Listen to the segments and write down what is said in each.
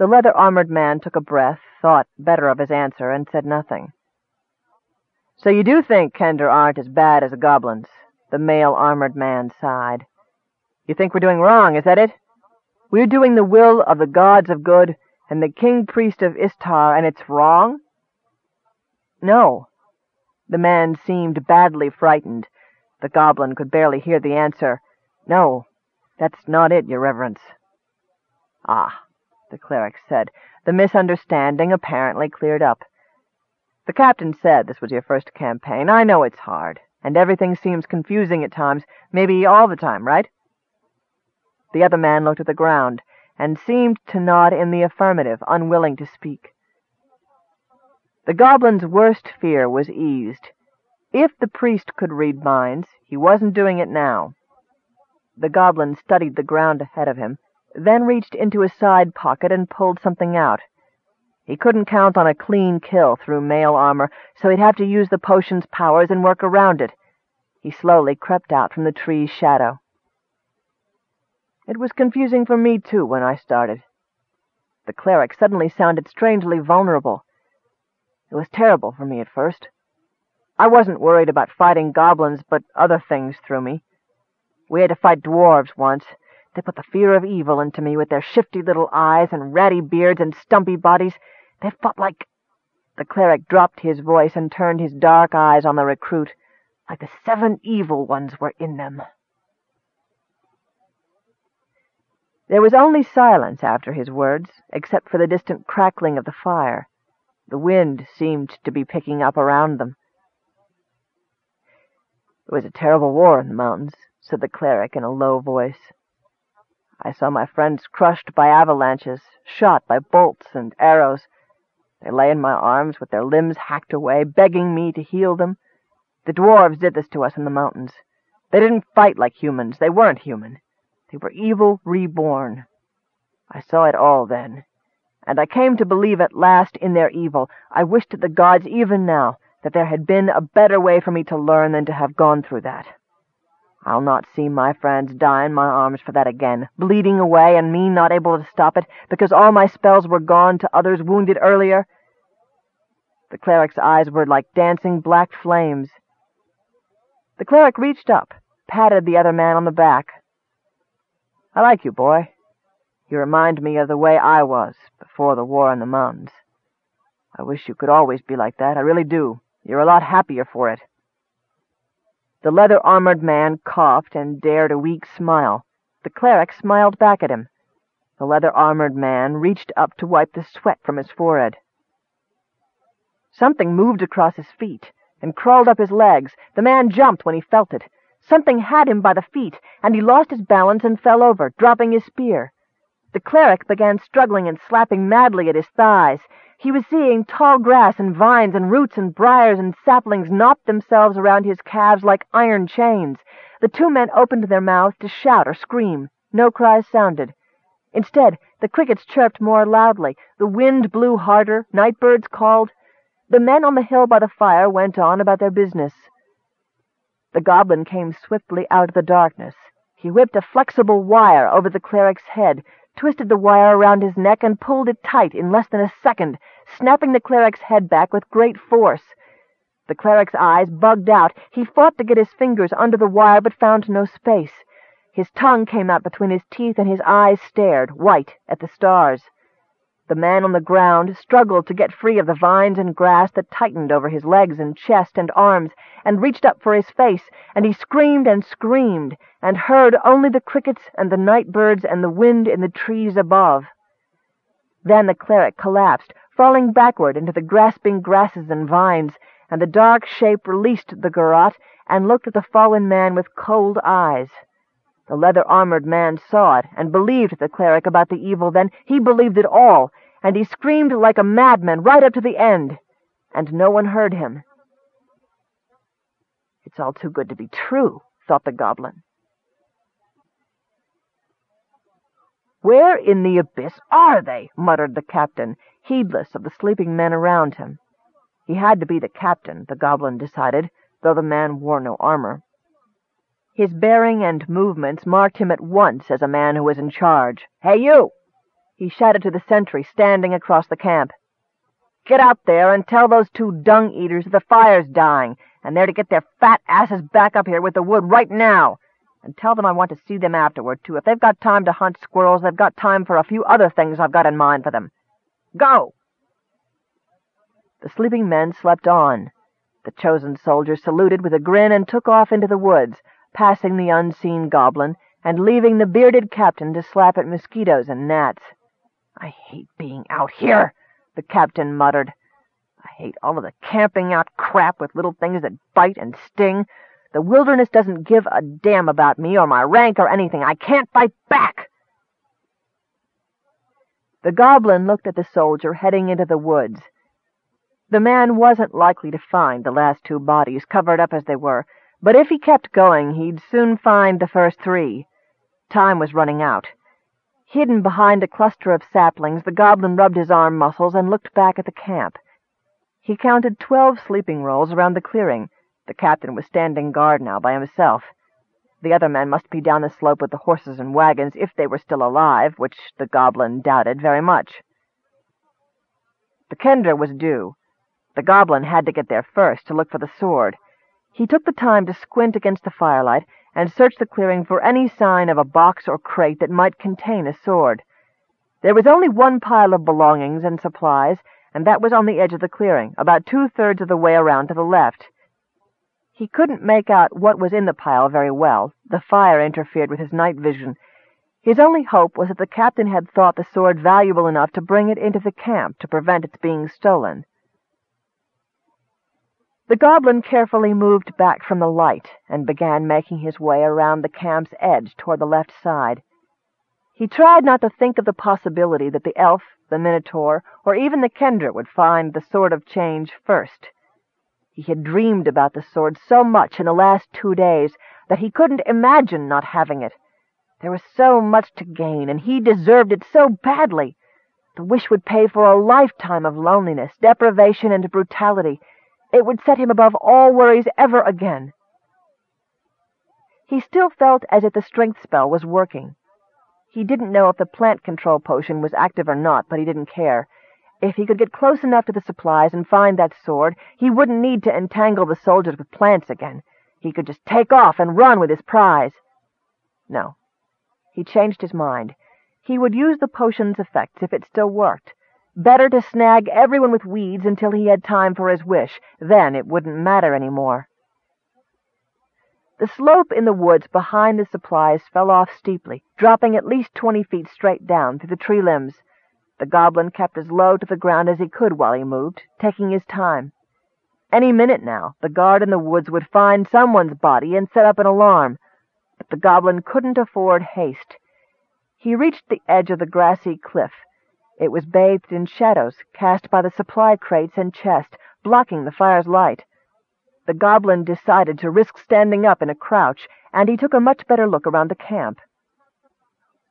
The leather-armored man took a breath, thought better of his answer, and said nothing. So you do think Kender aren't as bad as the goblins? The mail-armored man sighed. You think we're doing wrong, is that it? We're doing the will of the gods of good and the king-priest of Istar, and it's wrong? No. The man seemed badly frightened. The goblin could barely hear the answer. No, that's not it, your reverence. Ah, the cleric said. The misunderstanding apparently cleared up. The captain said this was your first campaign. I know it's hard, and everything seems confusing at times, maybe all the time, right? The other man looked at the ground, and seemed to nod in the affirmative, unwilling to speak. The goblin's worst fear was eased. If the priest could read minds, he wasn't doing it now. The goblin studied the ground ahead of him, then reached into his side pocket and pulled something out. He couldn't count on a clean kill through mail armor, so he'd have to use the potion's powers and work around it. He slowly crept out from the tree's shadow. It was confusing for me, too, when I started. The cleric suddenly sounded strangely vulnerable. It was terrible for me at first. I wasn't worried about fighting goblins, but other things threw me. We had to fight dwarves once, they put the fear of evil into me with their shifty little eyes and ratty beards and stumpy bodies. They fought like... The cleric dropped his voice and turned his dark eyes on the recruit, like the seven evil ones were in them. There was only silence after his words, except for the distant crackling of the fire. The wind seemed to be picking up around them. It was a terrible war in the mountains, said the cleric in a low voice. I saw my friends crushed by avalanches, shot by bolts and arrows. They lay in my arms with their limbs hacked away, begging me to heal them. The dwarves did this to us in the mountains. They didn't fight like humans. They weren't human. They were evil reborn. I saw it all then, and I came to believe at last in their evil. I wished to the gods even now that there had been a better way for me to learn than to have gone through that. I'll not see my friends die in my arms for that again, bleeding away and me not able to stop it because all my spells were gone to others wounded earlier. The cleric's eyes were like dancing black flames. The cleric reached up, patted the other man on the back. I like you, boy. You remind me of the way I was before the war in the mountains. I wish you could always be like that. I really do. You're a lot happier for it. The leather-armored man coughed and dared a weak smile. The cleric smiled back at him. The leather-armored man reached up to wipe the sweat from his forehead. Something moved across his feet and crawled up his legs. The man jumped when he felt it. Something had him by the feet, and he lost his balance and fell over, dropping his spear. The cleric began struggling and slapping madly at his thighs. He was seeing tall grass and vines and roots and briars and saplings knot themselves around his calves like iron chains. The two men opened their mouths to shout or scream. No cries sounded. Instead, the crickets chirped more loudly, the wind blew harder, night birds called. The men on the hill by the fire went on about their business. The goblin came swiftly out of the darkness. He whipped a flexible wire over the cleric's head, twisted the wire around his neck, and pulled it tight in less than a second, snapping the cleric's head back with great force. The cleric's eyes bugged out. He fought to get his fingers under the wire, but found no space. His tongue came out between his teeth, and his eyes stared, white, at the stars. The man on the ground struggled to get free of the vines and grass that tightened over his legs and chest and arms, and reached up for his face, and he screamed and screamed, and heard only the crickets and the night birds and the wind in the trees above. Then the cleric collapsed, falling backward into the grasping grasses and vines, and the dark shape released the garrote and looked at the fallen man with cold eyes. The leather-armored man saw it and believed the cleric about the evil then. He believed it all, and he screamed like a madman right up to the end, and no one heard him. It's all too good to be true, thought the goblin. Where in the abyss are they? muttered the captain, heedless of the sleeping men around him. He had to be the captain, the goblin decided, though the man wore no armor. His bearing and movements marked him at once as a man who was in charge. Hey, you! He shouted to the sentry standing across the camp. Get out there and tell those two dung-eaters that the fire's dying, and they're to get their fat asses back up here with the wood right now. And tell them I want to see them afterward, too. If they've got time to hunt squirrels, they've got time for a few other things I've got in mind for them. Go! The sleeping men slept on. The chosen soldier saluted with a grin and took off into the woods, passing the unseen goblin, and leaving the bearded captain to slap at mosquitoes and gnats. I hate being out here, the captain muttered. I hate all of the camping out crap with little things that bite and sting. The wilderness doesn't give a damn about me or my rank or anything. I can't fight back. The goblin looked at the soldier heading into the woods. The man wasn't likely to find the last two bodies, covered up as they were, but if he kept going, he'd soon find the first three. Time was running out. Hidden behind a cluster of saplings, the goblin rubbed his arm muscles and looked back at the camp. He counted twelve sleeping rolls around the clearing. The captain was standing guard now by himself. The other men must be down the slope with the horses and wagons if they were still alive, which the goblin doubted very much. The kender was due. The goblin had to get there first to look for the sword. He took the time to squint against the firelight and search the clearing for any sign of a box or crate that might contain a sword. There was only one pile of belongings and supplies, and that was on the edge of the clearing, about two-thirds of the way around to the left. He couldn't make out what was in the pile very well. The fire interfered with his night vision. His only hope was that the captain had thought the sword valuable enough to bring it into the camp to prevent its being stolen. The goblin carefully moved back from the light and began making his way around the camp's edge toward the left side. He tried not to think of the possibility that the elf, the minotaur, or even the kender would find the sword of change first. He had dreamed about the sword so much in the last two days that he couldn't imagine not having it. There was so much to gain, and he deserved it so badly. The wish would pay for a lifetime of loneliness, deprivation, and brutality, it would set him above all worries ever again. He still felt as if the strength spell was working. He didn't know if the plant control potion was active or not, but he didn't care. If he could get close enough to the supplies and find that sword, he wouldn't need to entangle the soldiers with plants again. He could just take off and run with his prize. No. He changed his mind. He would use the potion's effects if it still worked. Better to snag everyone with weeds until he had time for his wish. Then it wouldn't matter any more. The slope in the woods behind the supplies fell off steeply, dropping at least twenty feet straight down through the tree limbs. The goblin kept as low to the ground as he could while he moved, taking his time. Any minute now, the guard in the woods would find someone's body and set up an alarm. But the goblin couldn't afford haste. He reached the edge of the grassy cliff it was bathed in shadows cast by the supply crates and chest, blocking the fire's light. The goblin decided to risk standing up in a crouch, and he took a much better look around the camp.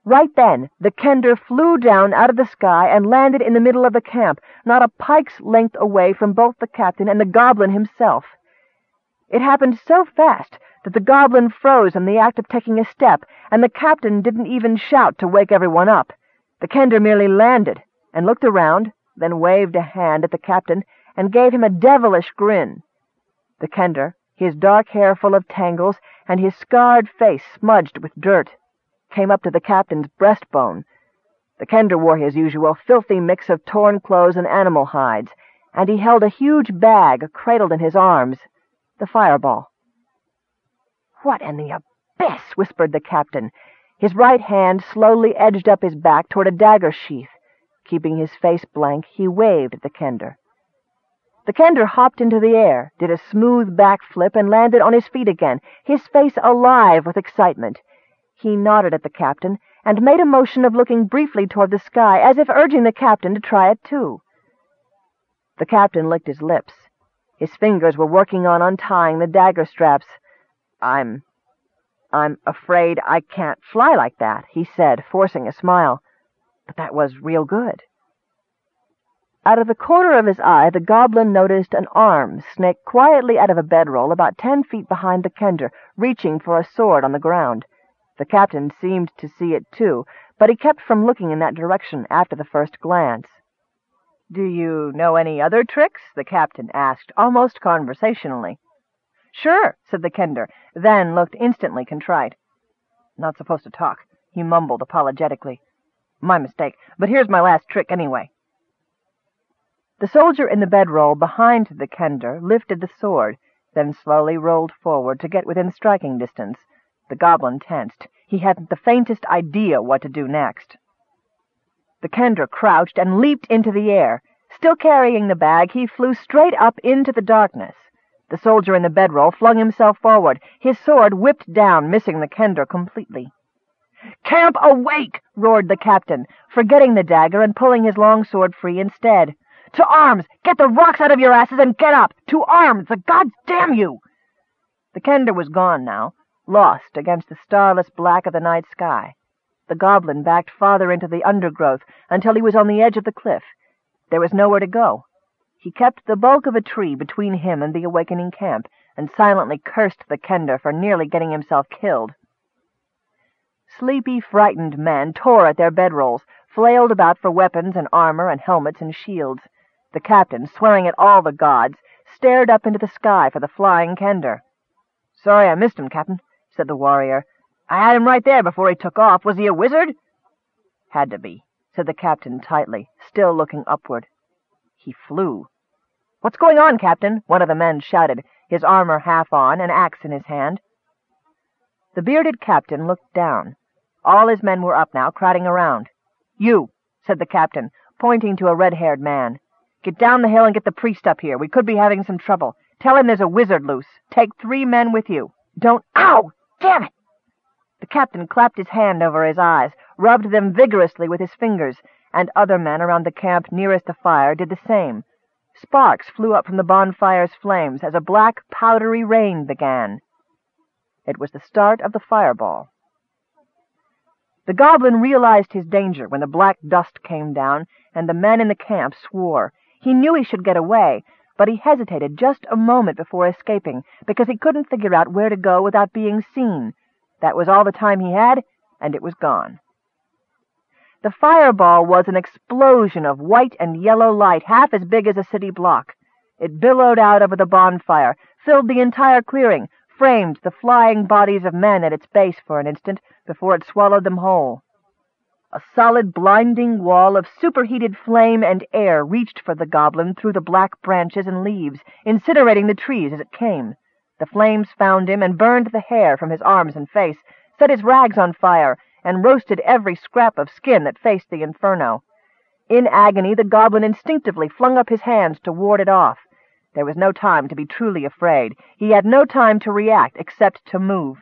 Right then, the kender flew down out of the sky and landed in the middle of the camp, not a pike's length away from both the captain and the goblin himself. It happened so fast that the goblin froze in the act of taking a step, and the captain didn't even shout to wake everyone up. The kender merely landed and looked around, then waved a hand at the captain and gave him a devilish grin. The kender, his dark hair full of tangles and his scarred face smudged with dirt, came up to the captain's breastbone. The kender wore his usual filthy mix of torn clothes and animal hides, and he held a huge bag cradled in his arms, the fireball. "'What in the abyss?' whispered the captain, his right hand slowly edged up his back toward a dagger sheath. Keeping his face blank, he waved at the kender. The kender hopped into the air, did a smooth back flip, and landed on his feet again, his face alive with excitement. He nodded at the captain, and made a motion of looking briefly toward the sky, as if urging the captain to try it too. The captain licked his lips. His fingers were working on untying the dagger straps. I'm I'm afraid I can't fly like that, he said, forcing a smile. But that was real good. Out of the corner of his eye, the goblin noticed an arm snake quietly out of a bedroll about ten feet behind the kender, reaching for a sword on the ground. The captain seemed to see it too, but he kept from looking in that direction after the first glance. "Do you know any other tricks?" the captain asked, almost conversationally. "Sure," said the kender, then looked instantly contrite. "Not supposed to talk," he mumbled apologetically. "My mistake. But here's my last trick, anyway." The soldier in the bedroll behind the kender lifted the sword, then slowly rolled forward to get within striking distance. The goblin tensed. He hadn't the faintest idea what to do next. The kender crouched and leaped into the air. Still carrying the bag, he flew straight up into the darkness. The soldier in the bedroll flung himself forward. His sword whipped down, missing the kender completely. "Camp awake!" roared the captain, forgetting the dagger and pulling his long sword free instead. "To arms! Get the rocks out of your asses and get up! To arms! The gods damn you!" The kender was gone now, lost against the starless black of the night sky. The goblin backed farther into the undergrowth until he was on the edge of the cliff. There was nowhere to go. He kept the bulk of a tree between him and the awakening camp, and silently cursed the kender for nearly getting himself killed. Sleepy, frightened men tore at their bedrolls, flailed about for weapons and armor and helmets and shields. The captain, swearing at all the gods, stared up into the sky for the flying kender. "Sorry I missed him, Captain," said the warrior. I had him right there before he took off. Was he a wizard? Had to be, said the captain tightly, still looking upward. He flew. What's going on, Captain? One of the men shouted, his armor half on, an axe in his hand. The bearded captain looked down. All his men were up now, crowding around. You, said the captain, pointing to a red-haired man. Get down the hill and get the priest up here. We could be having some trouble. Tell him there's a wizard loose. Take three men with you. Don't— Ow! Damn it! The captain clapped his hand over his eyes, rubbed them vigorously with his fingers, and other men around the camp nearest the fire did the same. Sparks flew up from the bonfire's flames as a black, powdery rain began. It was the start of the fireball. The goblin realized his danger when the black dust came down, and the men in the camp swore. He knew he should get away, but he hesitated just a moment before escaping, because he couldn't figure out where to go without being seen, that was all the time he had, and it was gone. The fireball was an explosion of white and yellow light half as big as a city block. It billowed out over the bonfire, filled the entire clearing, framed the flying bodies of men at its base for an instant before it swallowed them whole. A solid, blinding wall of superheated flame and air reached for the goblin through the black branches and leaves, incinerating the trees as it came. The flames found him and burned the hair from his arms and face, set his rags on fire, and roasted every scrap of skin that faced the inferno. In agony, the goblin instinctively flung up his hands to ward it off. There was no time to be truly afraid. He had no time to react, except to move.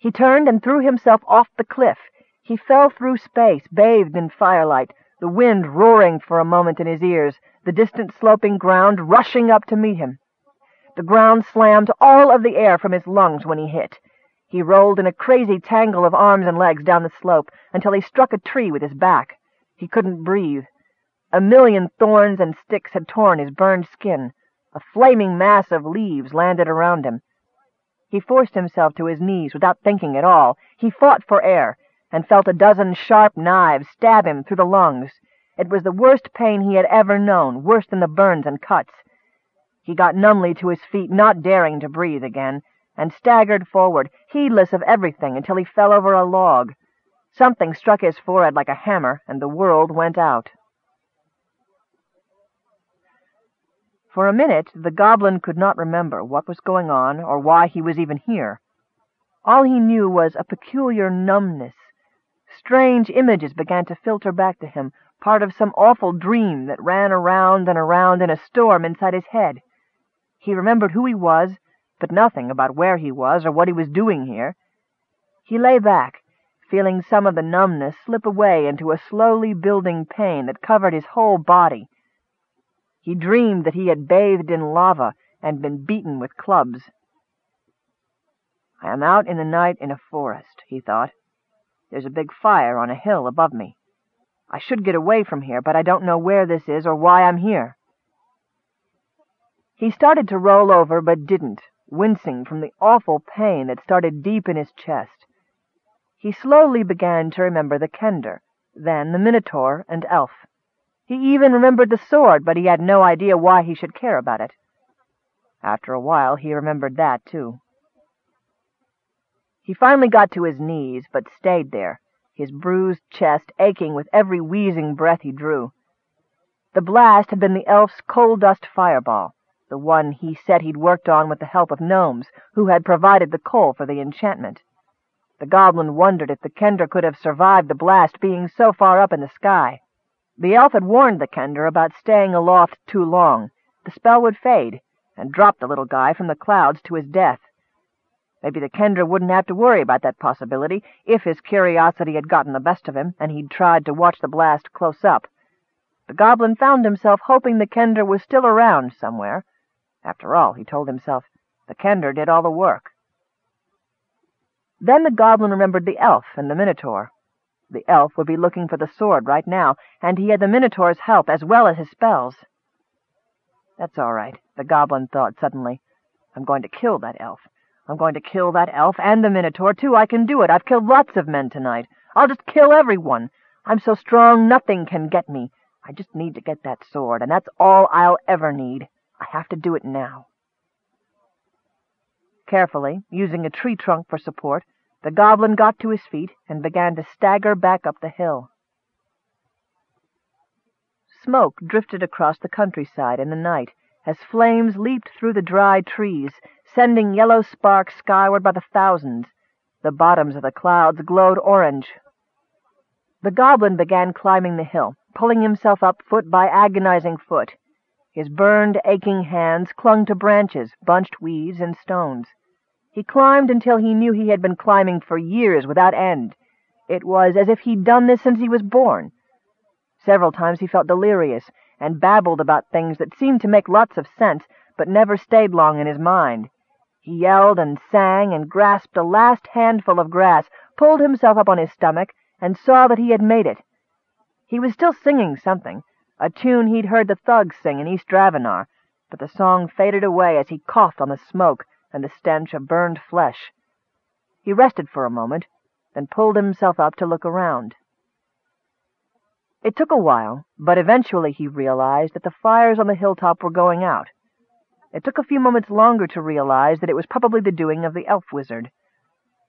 He turned and threw himself off the cliff. He fell through space, bathed in firelight, the wind roaring for a moment in his ears, the distant sloping ground rushing up to meet him. The ground slammed all of the air from his lungs when he hit. He rolled in a crazy tangle of arms and legs down the slope until he struck a tree with his back. He couldn't breathe. A million thorns and sticks had torn his burned skin. A flaming mass of leaves landed around him. He forced himself to his knees without thinking at all. He fought for air and felt a dozen sharp knives stab him through the lungs. It was the worst pain he had ever known, worse than the burns and cuts. He got numbly to his feet, not daring to breathe again, and staggered forward, heedless of everything, until he fell over a log. Something struck his forehead like a hammer, and the world went out. For a minute the goblin could not remember what was going on or why he was even here. All he knew was a peculiar numbness. Strange images began to filter back to him, part of some awful dream that ran around and around in a storm inside his head. He remembered who he was, but nothing about where he was or what he was doing here. He lay back, feeling some of the numbness slip away into a slowly building pain that covered his whole body. He dreamed that he had bathed in lava and been beaten with clubs. I am out in the night in a forest, he thought. There's a big fire on a hill above me. I should get away from here, but I don't know where this is or why I'm here. He started to roll over, but didn't, wincing from the awful pain that started deep in his chest. He slowly began to remember the Kender, then the Minotaur and Elf. He even remembered the sword, but he had no idea why he should care about it. After a while he remembered that, too. He finally got to his knees, but stayed there, his bruised chest aching with every wheezing breath he drew. The blast had been the elf's coal dust fireball, the one he said he'd worked on with the help of gnomes, who had provided the coal for the enchantment. The goblin wondered if the Kender could have survived the blast being so far up in the sky. The elf had warned the Kender about staying aloft too long. The spell would fade, and drop the little guy from the clouds to his death. Maybe the Kender wouldn't have to worry about that possibility if his curiosity had gotten the best of him and he'd tried to watch the blast close up. The goblin found himself hoping the Kender was still around somewhere. After all, he told himself, the Kender did all the work. Then the goblin remembered the elf and the Minotaur. The elf would be looking for the sword right now, and he had the Minotaur's help as well as his spells. That's all right, the goblin thought suddenly. I'm going to kill that elf. I'm going to kill that elf and the Minotaur, too. I can do it. I've killed lots of men tonight. I'll just kill everyone. I'm so strong nothing can get me. I just need to get that sword, and that's all I'll ever need. I have to do it now. Carefully, using a tree trunk for support, the goblin got to his feet and began to stagger back up the hill. Smoke drifted across the countryside in the night as flames leaped through the dry trees, sending yellow sparks skyward by the thousands. The bottoms of the clouds glowed orange. The goblin began climbing the hill, pulling himself up foot by agonizing foot. His burned, aching hands clung to branches, bunched weeds, and stones. He climbed until he knew he had been climbing for years without end. It was as if he'd done this since he was born. Several times he felt delirious and babbled about things that seemed to make lots of sense, but never stayed long in his mind. He yelled and sang and grasped a last handful of grass, pulled himself up on his stomach, and saw that he had made it. He was still singing something, a tune he'd heard the thugs sing in East Dravenar, but the song faded away as he coughed on the smoke and the stench of burned flesh. He rested for a moment, then pulled himself up to look around. It took a while, but eventually he realized that the fires on the hilltop were going out. It took a few moments longer to realize that it was probably the doing of the elf wizard.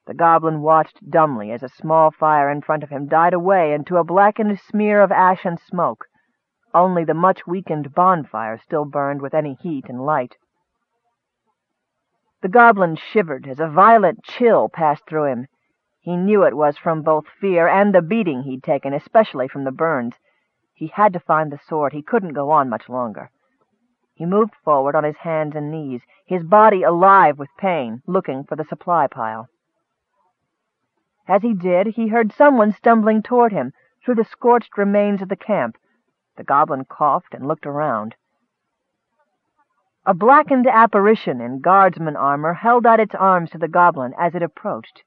The goblin watched dumbly as a small fire in front of him died away into a blackened smear of ash and smoke. Only the much-weakened bonfire still burned with any heat and light. The goblin shivered as a violent chill passed through him. He knew it was from both fear and the beating he'd taken, especially from the burns. He had to find the sword. He couldn't go on much longer. He moved forward on his hands and knees, his body alive with pain, looking for the supply pile. As he did, he heard someone stumbling toward him through the scorched remains of the camp. The goblin coughed and looked around. A blackened apparition in guardsman armor held out its arms to the goblin as it approached.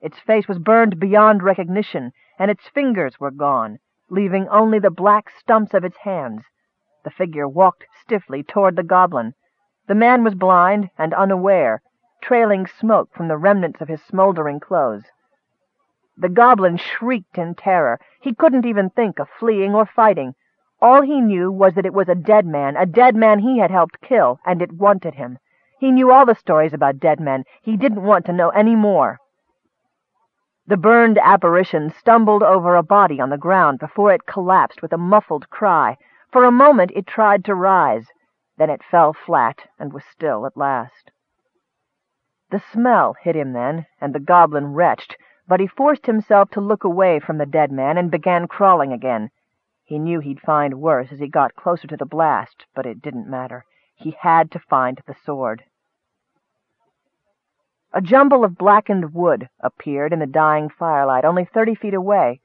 Its face was burned beyond recognition, and its fingers were gone, leaving only the black stumps of its hands. The figure walked stiffly toward the goblin. The man was blind and unaware, trailing smoke from the remnants of his smoldering clothes. The goblin shrieked in terror. He couldn't even think of fleeing or fighting. All he knew was that it was a dead man, a dead man he had helped kill, and it wanted him. He knew all the stories about dead men. He didn't want to know any more. The burned apparition stumbled over a body on the ground before it collapsed with a muffled cry. For a moment it tried to rise. Then it fell flat and was still at last. The smell hit him then, and the goblin retched, but he forced himself to look away from the dead man and began crawling again. He knew he'd find worse as he got closer to the blast, but it didn't matter. He had to find the sword. A jumble of blackened wood appeared in the dying firelight only thirty feet away.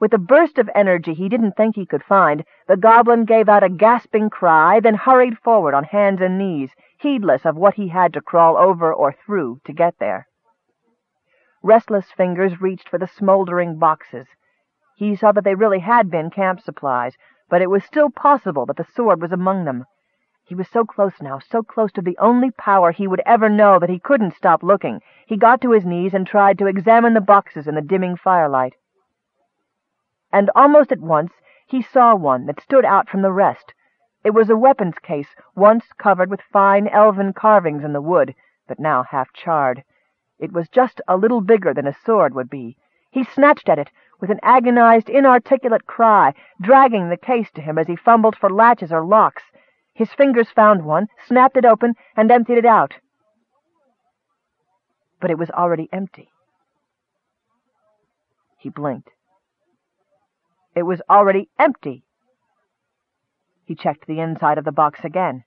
With a burst of energy he didn't think he could find, the goblin gave out a gasping cry, then hurried forward on hands and knees, heedless of what he had to crawl over or through to get there. Restless fingers reached for the smoldering boxes. He saw that they really had been camp supplies, but it was still possible that the sword was among them. He was so close now, so close to the only power he would ever know that he couldn't stop looking. He got to his knees and tried to examine the boxes in the dimming firelight. And almost at once he saw one that stood out from the rest. It was a weapons case, once covered with fine elven carvings in the wood, but now half charred. It was just a little bigger than a sword would be. He snatched at it with an agonized, inarticulate cry, dragging the case to him as he fumbled for latches or locks. His fingers found one, snapped it open, and emptied it out. But it was already empty. He blinked. It was already empty. He checked the inside of the box again.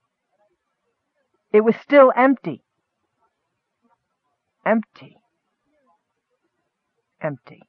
It was still empty. Empty. Empty.